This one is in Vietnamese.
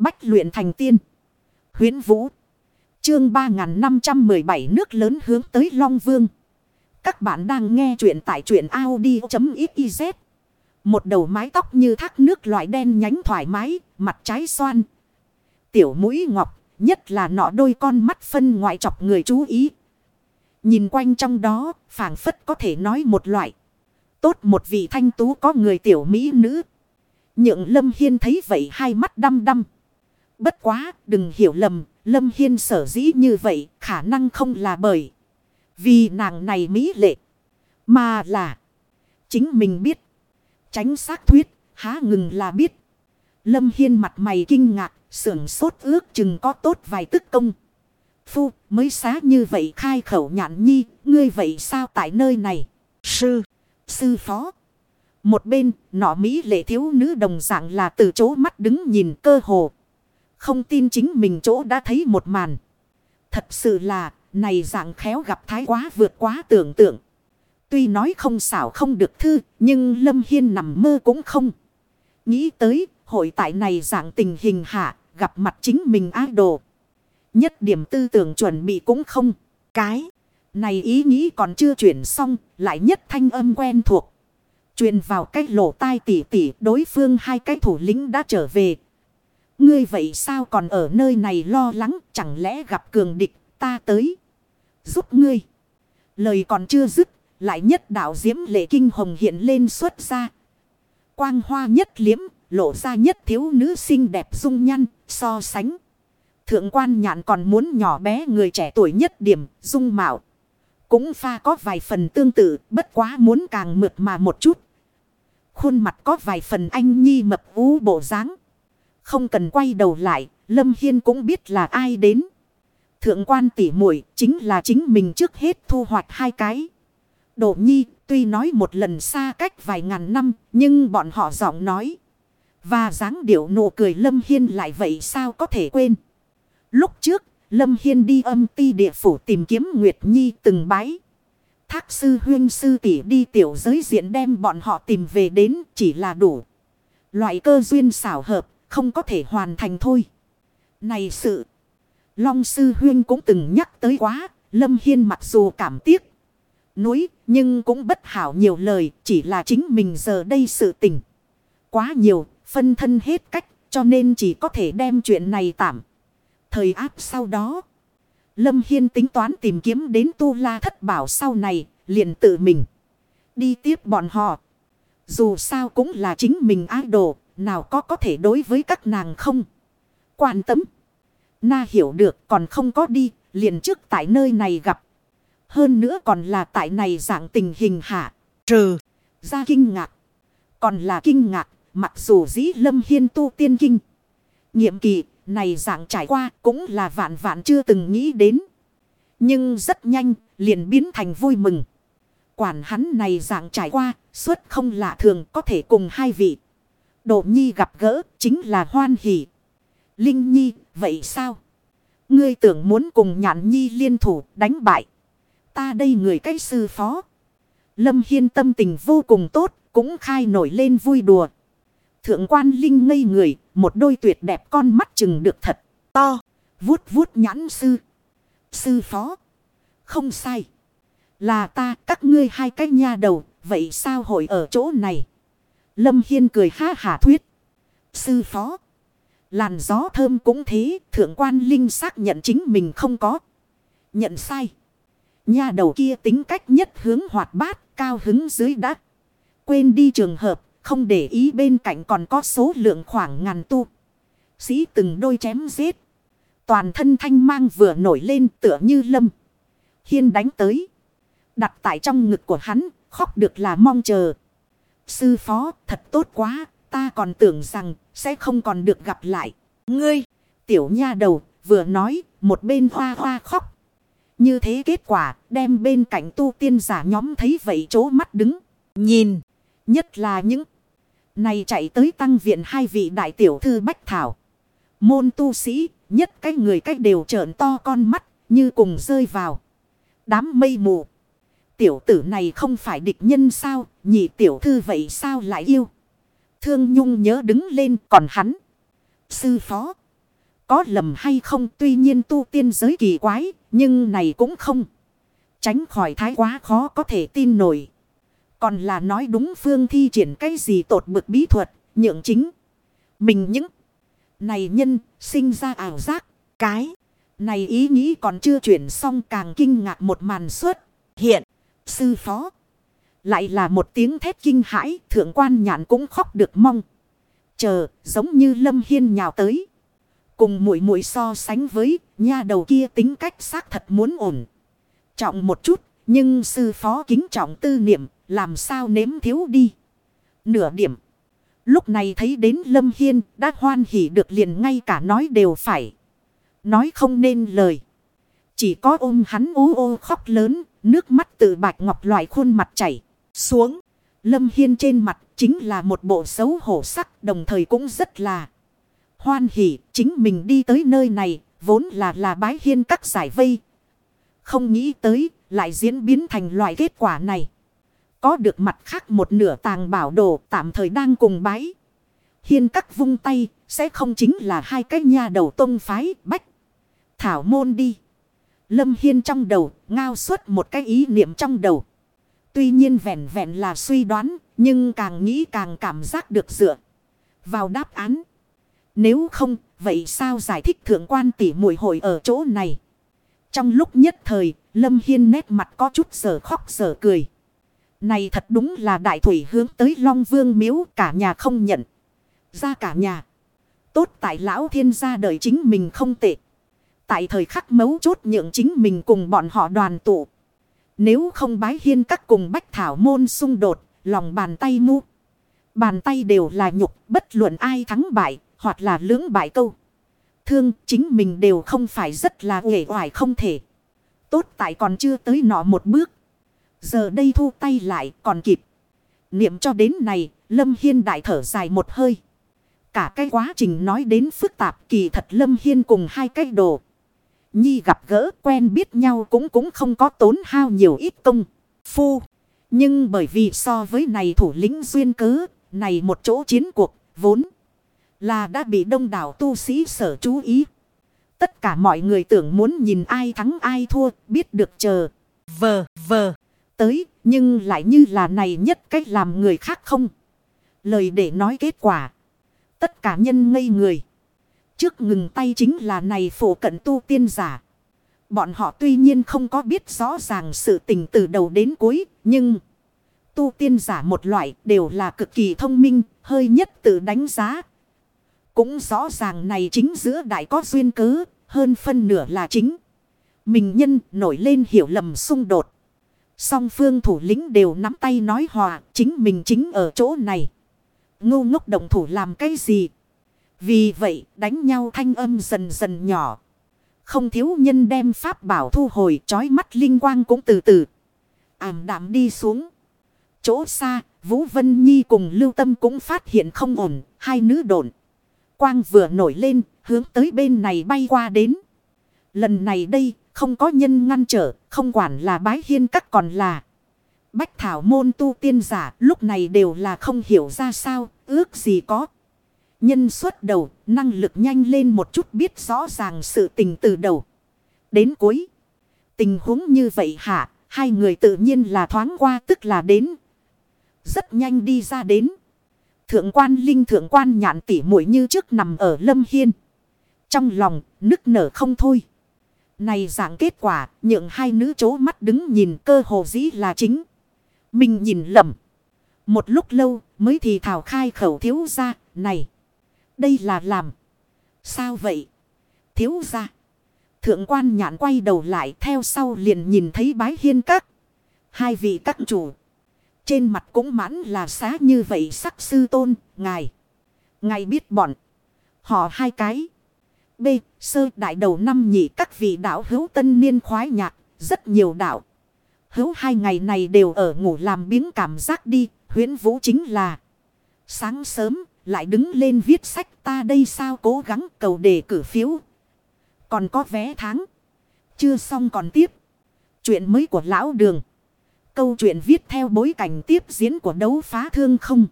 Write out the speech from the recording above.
Bách luyện thành tiên. Huyến Vũ. Chương 3517 nước lớn hướng tới Long Vương. Các bạn đang nghe truyện tại truyện Audi.xyz. Một đầu mái tóc như thác nước loại đen nhánh thoải mái, mặt trái xoan. Tiểu mũi ngọc, nhất là nọ đôi con mắt phân ngoại chọc người chú ý. Nhìn quanh trong đó, phảng phất có thể nói một loại. Tốt một vị thanh tú có người tiểu mỹ nữ. Nhượng Lâm Hiên thấy vậy hai mắt đăm đăm. Bất quá, đừng hiểu lầm, Lâm Hiên sở dĩ như vậy, khả năng không là bởi. Vì nàng này mỹ lệ, mà là chính mình biết. Tránh xác thuyết, há ngừng là biết. Lâm Hiên mặt mày kinh ngạc, sưởng sốt ước chừng có tốt vài tức công. Phu, mới xá như vậy khai khẩu nhạn nhi, ngươi vậy sao tại nơi này? Sư, sư phó. Một bên, nọ Mỹ lệ thiếu nữ đồng dạng là từ chỗ mắt đứng nhìn cơ hồ. Không tin chính mình chỗ đã thấy một màn. Thật sự là, này dạng khéo gặp thái quá vượt quá tưởng tượng. Tuy nói không xảo không được thư, nhưng Lâm Hiên nằm mơ cũng không. Nghĩ tới, hội tại này dạng tình hình hạ, gặp mặt chính mình idol. Nhất điểm tư tưởng chuẩn bị cũng không. Cái, này ý nghĩ còn chưa chuyển xong, lại nhất thanh âm quen thuộc. Truyền vào cái lỗ tai tỉ tỉ đối phương hai cái thủ lĩnh đã trở về. Ngươi vậy sao còn ở nơi này lo lắng chẳng lẽ gặp cường địch ta tới. Giúp ngươi. Lời còn chưa dứt, lại nhất đạo diễm lệ kinh hồng hiện lên xuất ra. Quang hoa nhất liếm, lộ ra nhất thiếu nữ xinh đẹp dung nhăn so sánh. Thượng quan nhạn còn muốn nhỏ bé người trẻ tuổi nhất điểm, dung mạo. Cũng pha có vài phần tương tự, bất quá muốn càng mượt mà một chút. Khuôn mặt có vài phần anh nhi mập ú bộ dáng không cần quay đầu lại, Lâm Hiên cũng biết là ai đến. Thượng quan tỉ muội chính là chính mình trước hết thu hoạch hai cái. Độ nhi tuy nói một lần xa cách vài ngàn năm nhưng bọn họ giọng nói. Và dáng điệu nụ cười Lâm Hiên lại vậy sao có thể quên. Lúc trước Lâm Hiên đi âm ti địa phủ tìm kiếm Nguyệt Nhi từng bái. Thác sư huyên sư tỷ đi tiểu giới diện đem bọn họ tìm về đến chỉ là đủ. Loại cơ duyên xảo hợp không có thể hoàn thành thôi. Này sự. Long sư huyên cũng từng nhắc tới quá. Lâm Hiên mặc dù cảm tiếc. Núi nhưng cũng bất hảo nhiều lời. Chỉ là chính mình giờ đây sự tình. Quá nhiều. Phân thân hết cách. Cho nên chỉ có thể đem chuyện này tạm. Thời áp sau đó. Lâm Hiên tính toán tìm kiếm đến Tu La Thất Bảo sau này, liền tự mình. Đi tiếp bọn họ. Dù sao cũng là chính mình idol, nào có có thể đối với các nàng không. Quan tâm. Na hiểu được còn không có đi, liền trước tại nơi này gặp. Hơn nữa còn là tại này dạng tình hình hạ. Trừ. Ra kinh ngạc. Còn là kinh ngạc, mặc dù dĩ lâm hiên tu tiên kinh. Nhiệm kỳ này dạng trải qua cũng là vạn vạn chưa từng nghĩ đến. Nhưng rất nhanh, liền biến thành vui mừng. Quản hắn này dạng trải qua, suốt không lạ thường có thể cùng hai vị. Độ nhi gặp gỡ, chính là hoan hỷ. Linh nhi, vậy sao? Ngươi tưởng muốn cùng nhạn nhi liên thủ đánh bại. Ta đây người cách sư phó. Lâm Hiên tâm tình vô cùng tốt, cũng khai nổi lên vui đùa. Thượng quan Linh ngây người, một đôi tuyệt đẹp con mắt chừng được thật, to, vuốt vuốt nhãn sư. Sư phó. Không sai. Là ta các ngươi hai cái nha đầu, vậy sao hội ở chỗ này? Lâm Hiên cười ha hả thuyết. Sư phó. Làn gió thơm cũng thế, thượng quan Linh xác nhận chính mình không có. Nhận sai. nhà đầu kia tính cách nhất hướng hoạt bát, cao hứng dưới đắt. Quên đi trường hợp, không để ý bên cạnh còn có số lượng khoảng ngàn tu. Sĩ từng đôi chém giết. Toàn thân thanh mang vừa nổi lên tựa như lâm. Hiên đánh tới. Đặt tại trong ngực của hắn, khóc được là mong chờ. Sư phó, thật tốt quá, ta còn tưởng rằng sẽ không còn được gặp lại. Ngươi, tiểu nha đầu, vừa nói, một bên hoa hoa khóc. Như thế kết quả, đem bên cạnh tu tiên giả nhóm thấy vậy chố mắt đứng. Nhìn, nhất là những này chạy tới tăng viện hai vị đại tiểu thư Bách Thảo. Môn tu sĩ, nhất cái người cách đều trợn to con mắt, như cùng rơi vào. Đám mây mù. Tiểu tử này không phải địch nhân sao, nhị tiểu thư vậy sao lại yêu. Thương Nhung nhớ đứng lên còn hắn. Sư phó. có lầm hay không tuy nhiên tu tiên giới kỳ quái, nhưng này cũng không. Tránh khỏi thái quá khó có thể tin nổi. Còn là nói đúng phương thi triển cái gì tột bực bí thuật, nhượng chính. Mình những này nhân sinh ra ảo giác, cái này ý nghĩ còn chưa chuyển xong càng kinh ngạc một màn suốt. Hiện, sư phó. Lại là một tiếng thét kinh hãi, thượng quan nhạn cũng khóc được mong. Chờ, giống như Lâm Hiên nhào tới. Cùng mũi mũi so sánh với nha đầu kia tính cách xác thật muốn ổn. Trọng một chút, nhưng sư phó kính trọng tư niệm, làm sao nếm thiếu đi. Nửa điểm. Lúc này thấy đến Lâm Hiên đã hoan hỉ được liền ngay cả nói đều phải. Nói không nên lời. Chỉ có ôm hắn ú ô khóc lớn, nước mắt từ bạch ngọc loại khuôn mặt chảy xuống. Lâm Hiên trên mặt chính là một bộ xấu hổ sắc, đồng thời cũng rất là hoan hỉ. Chính mình đi tới nơi này, vốn là là bái hiên các giải vây. Không nghĩ tới, lại diễn biến thành loại kết quả này. Có được mặt khác một nửa tàng bảo đồ, tạm thời đang cùng bái. Hiên các vung tay, sẽ không chính là hai cái nhà đầu tông phái, bách. Thảo môn đi. Lâm Hiên trong đầu, ngao suốt một cái ý niệm trong đầu. Tuy nhiên vẹn vẹn là suy đoán, nhưng càng nghĩ càng cảm giác được dựa vào đáp án. Nếu không, vậy sao giải thích thượng quan tỷ muội hội ở chỗ này. Trong lúc nhất thời, Lâm Hiên nét mặt có chút sở khóc sở cười. Này thật đúng là đại thủy hướng tới Long Vương miếu, cả nhà không nhận. Ra cả nhà. Tốt tại lão thiên gia đời chính mình không tệ. Tại thời khắc mấu chốt nhượng chính mình cùng bọn họ đoàn tụ. Nếu không bái hiên các cùng bách thảo môn xung đột, lòng bàn tay mu. Bàn tay đều là nhục, bất luận ai thắng bại, hoặc là lưỡng bại câu. Thương, chính mình đều không phải rất là uể oải không thể. Tốt tại còn chưa tới nọ một bước. Giờ đây thu tay lại còn kịp. Niệm cho đến này, Lâm Hiên đại thở dài một hơi. Cả cái quá trình nói đến phức tạp kỳ thật Lâm Hiên cùng hai cái đồ. Nhi gặp gỡ quen biết nhau cũng cũng không có tốn hao nhiều ít công. Phu. Nhưng bởi vì so với này thủ lĩnh duyên cớ, này một chỗ chiến cuộc, vốn là đã bị đông đảo tu sĩ sở chú ý. Tất cả mọi người tưởng muốn nhìn ai thắng ai thua, biết được chờ. Vờ, vờ, tới, nhưng lại như là này nhất cách làm người khác không. Lời để nói kết quả. Tất cả nhân ngây người. Trước ngừng tay chính là này phổ cận tu tiên giả. Bọn họ tuy nhiên không có biết rõ ràng sự tình từ đầu đến cuối, nhưng tu tiên giả một loại đều là cực kỳ thông minh, hơi nhất tự đánh giá. Cũng rõ ràng này chính giữa đại có duyên cớ, hơn phân nửa là chính. Mình nhân nổi lên hiểu lầm xung đột. Song phương thủ lĩnh đều nắm tay nói hòa, chính mình chính ở chỗ này. Ngu ngốc động thủ làm cái gì? Vì vậy đánh nhau thanh âm dần dần nhỏ. Không thiếu nhân đem pháp bảo thu hồi trói mắt linh quang cũng từ từ. Ảm đạm đi xuống. Chỗ xa, Vũ Vân Nhi cùng Lưu Tâm cũng phát hiện không ổn, hai nữ độn. Quang vừa nổi lên, hướng tới bên này bay qua đến. Lần này đây, không có nhân ngăn trở, không quản là bái hiên các còn là. Bách thảo môn tu tiên giả lúc này đều là không hiểu ra sao, ước gì có. Nhân xuất đầu, năng lực nhanh lên một chút biết rõ ràng sự tình từ đầu. Đến cuối. Tình huống như vậy hả, hai người tự nhiên là thoáng qua tức là đến. Rất nhanh đi ra đến. Thượng quan linh thượng quan nhạn tỉ mũi như trước nằm ở lâm hiên. Trong lòng, nức nở không thôi. Này dạng kết quả, nhượng hai nữ chố mắt đứng nhìn cơ hồ dĩ là chính. Mình nhìn lầm. Một lúc lâu mới thì thảo khai khẩu thiếu ra, này. Đây là làm. Sao vậy? Thiếu ra. Thượng quan nhãn quay đầu lại theo sau liền nhìn thấy bái hiên các. Hai vị các chủ. Trên mặt cũng mãn là xá như vậy sắc sư tôn, ngài. Ngài biết bọn. Họ hai cái. B. Sơ đại đầu năm nhị các vị đạo hữu tân niên khoái nhạc. Rất nhiều đạo. Hữu hai ngày này đều ở ngủ làm biếng cảm giác đi. Huyến vũ chính là. Sáng sớm lại đứng lên viết sách, ta đây sao cố gắng cầu đề cử phiếu. Còn có vé tháng. Chưa xong còn tiếp. Chuyện mới của lão đường. Câu chuyện viết theo bối cảnh tiếp diễn của đấu phá thương không.